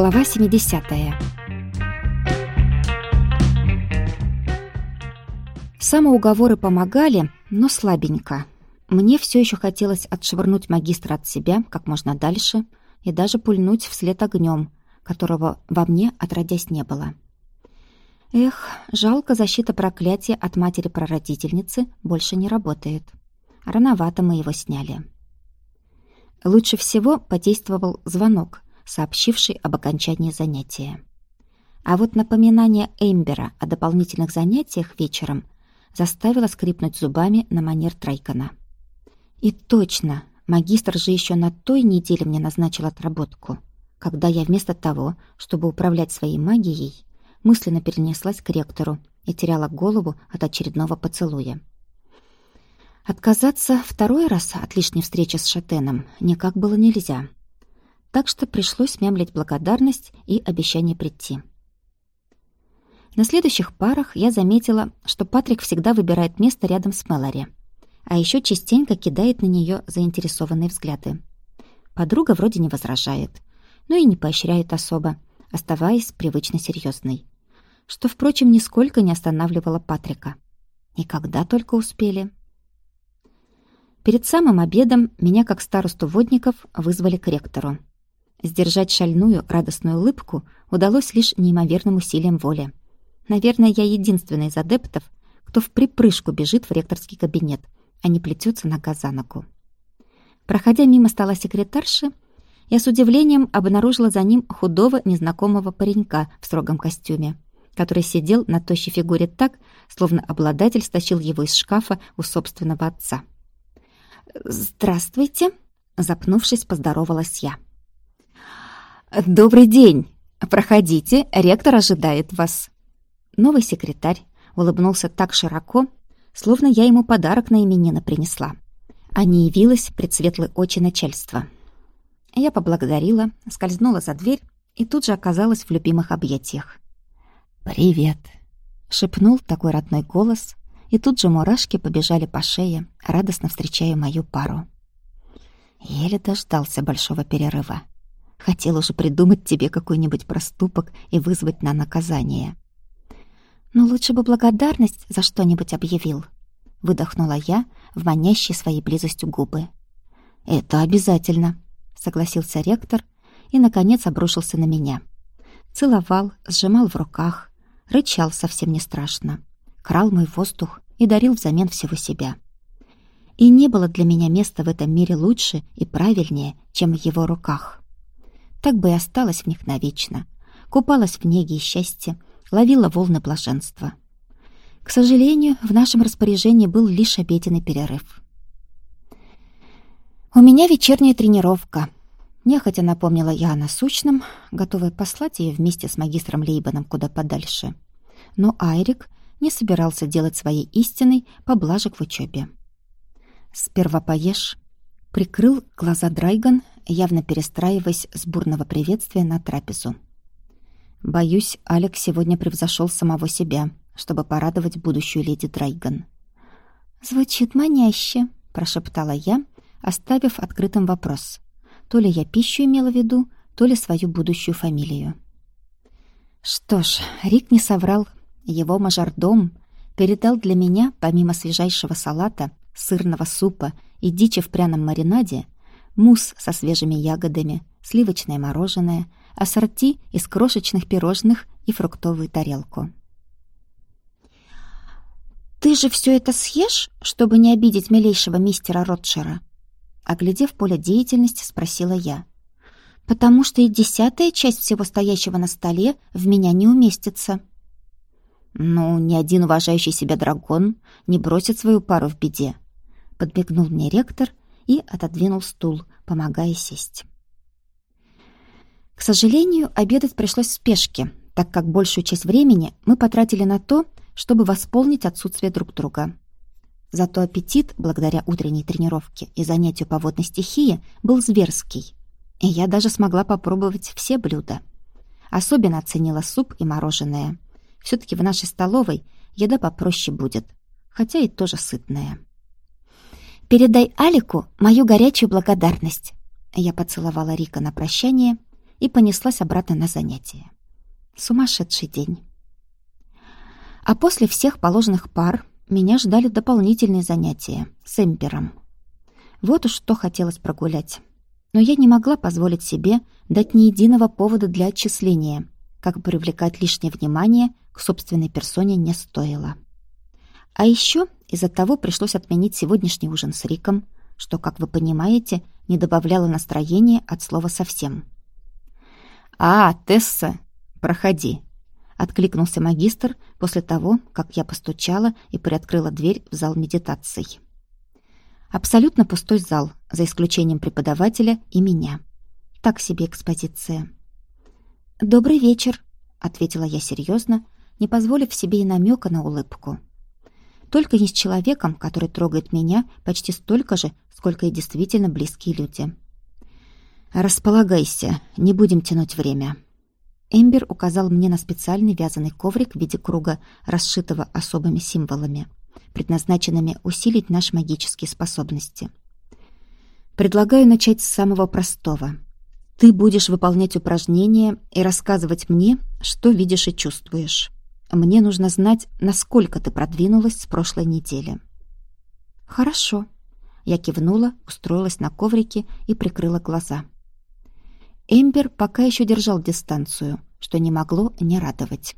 Глава 70. Самоуговоры помогали, но слабенько. Мне все еще хотелось отшвырнуть магистра от себя как можно дальше и даже пульнуть вслед огнем, которого во мне отродясь не было. Эх, жалко, защита проклятия от матери-прародительницы больше не работает. Рановато мы его сняли. Лучше всего подействовал звонок, сообщивший об окончании занятия. А вот напоминание Эмбера о дополнительных занятиях вечером заставило скрипнуть зубами на манер Трайкона. И точно, магистр же еще на той неделе мне назначил отработку, когда я вместо того, чтобы управлять своей магией, мысленно перенеслась к ректору и теряла голову от очередного поцелуя. Отказаться второй раз от лишней встречи с Шатеном никак было нельзя. Так что пришлось мямлить благодарность и обещание прийти. На следующих парах я заметила, что Патрик всегда выбирает место рядом с Мэлори, а еще частенько кидает на нее заинтересованные взгляды. Подруга вроде не возражает, но и не поощряет особо, оставаясь привычно серьезной, что, впрочем, нисколько не останавливало Патрика. И когда только успели. Перед самым обедом меня, как старосту водников, вызвали к ректору. Сдержать шальную, радостную улыбку удалось лишь неимоверным усилием воли. Наверное, я единственный из адептов, кто в припрыжку бежит в ректорский кабинет, а не плетется нога за ногу. Проходя мимо стола секретарши, я с удивлением обнаружила за ним худого незнакомого паренька в строгом костюме, который сидел на тощей фигуре так, словно обладатель стащил его из шкафа у собственного отца. «Здравствуйте!» — запнувшись, поздоровалась я. «Добрый день! Проходите, ректор ожидает вас!» Новый секретарь улыбнулся так широко, словно я ему подарок на именины принесла, а не явилась пред светлые очи начальства. Я поблагодарила, скользнула за дверь и тут же оказалась в любимых объятиях. «Привет!» — шепнул такой родной голос, и тут же мурашки побежали по шее, радостно встречая мою пару. Еле дождался большого перерыва. Хотел уже придумать тебе какой-нибудь проступок и вызвать на наказание. Но лучше бы благодарность за что-нибудь объявил. Выдохнула я в манящей своей близостью губы. «Это обязательно», — согласился ректор и, наконец, обрушился на меня. Целовал, сжимал в руках, рычал совсем не страшно крал мой воздух и дарил взамен всего себя. И не было для меня места в этом мире лучше и правильнее, чем в его руках. Так бы и осталась в них навечно, купалась в неге и счастье, ловила волны блаженства. К сожалению, в нашем распоряжении был лишь обеденный перерыв. «У меня вечерняя тренировка», — нехотя напомнила я о насущном, готовая послать ее вместе с магистром Лейбаном куда подальше. Но Айрик не собирался делать своей истиной поблажек в учебе. «Сперва поешь», — прикрыл глаза Драйган, явно перестраиваясь с бурного приветствия на трапезу. «Боюсь, Алекс сегодня превзошел самого себя, чтобы порадовать будущую леди Драйган». «Звучит маняще», — прошептала я, оставив открытым вопрос. То ли я пищу имела в виду, то ли свою будущую фамилию. Что ж, Рик не соврал, его мажордом передал для меня, помимо свежайшего салата, сырного супа и дичи в пряном маринаде, мусс со свежими ягодами, сливочное мороженое, ассорти из крошечных пирожных и фруктовую тарелку. «Ты же все это съешь, чтобы не обидеть милейшего мистера Ротшера?» Оглядев поле деятельности, спросила я. «Потому что и десятая часть всего стоящего на столе в меня не уместится». «Ну, ни один уважающий себя дракон не бросит свою пару в беде», — подбегнул мне ректор и отодвинул стул, помогая сесть. К сожалению, обедать пришлось в спешке, так как большую часть времени мы потратили на то, чтобы восполнить отсутствие друг друга. Зато аппетит, благодаря утренней тренировке и занятию по водной стихии, был зверский. И я даже смогла попробовать все блюда. Особенно оценила суп и мороженое — все-таки в нашей столовой еда попроще будет, хотя и тоже сытная. «Передай Алику мою горячую благодарность». Я поцеловала Рика на прощание и понеслась обратно на занятия. Сумасшедший день. А после всех положенных пар меня ждали дополнительные занятия с Эмпером. Вот уж что хотелось прогулять. Но я не могла позволить себе дать ни единого повода для отчисления, как привлекать лишнее внимание к собственной персоне не стоило. А еще из-за того пришлось отменить сегодняшний ужин с Риком, что, как вы понимаете, не добавляло настроения от слова совсем. «А, Тесса, проходи», — откликнулся магистр после того, как я постучала и приоткрыла дверь в зал медитаций. Абсолютно пустой зал, за исключением преподавателя и меня. Так себе экспозиция. «Добрый вечер», — ответила я серьезно, не позволив себе и намека на улыбку. Только не с человеком, который трогает меня почти столько же, сколько и действительно близкие люди. «Располагайся, не будем тянуть время». Эмбер указал мне на специальный вязаный коврик в виде круга, расшитого особыми символами, предназначенными усилить наши магические способности. «Предлагаю начать с самого простого. Ты будешь выполнять упражнения и рассказывать мне, что видишь и чувствуешь. Мне нужно знать, насколько ты продвинулась с прошлой недели». «Хорошо». Я кивнула, устроилась на коврике и прикрыла глаза. Эмбер пока еще держал дистанцию, что не могло не радовать.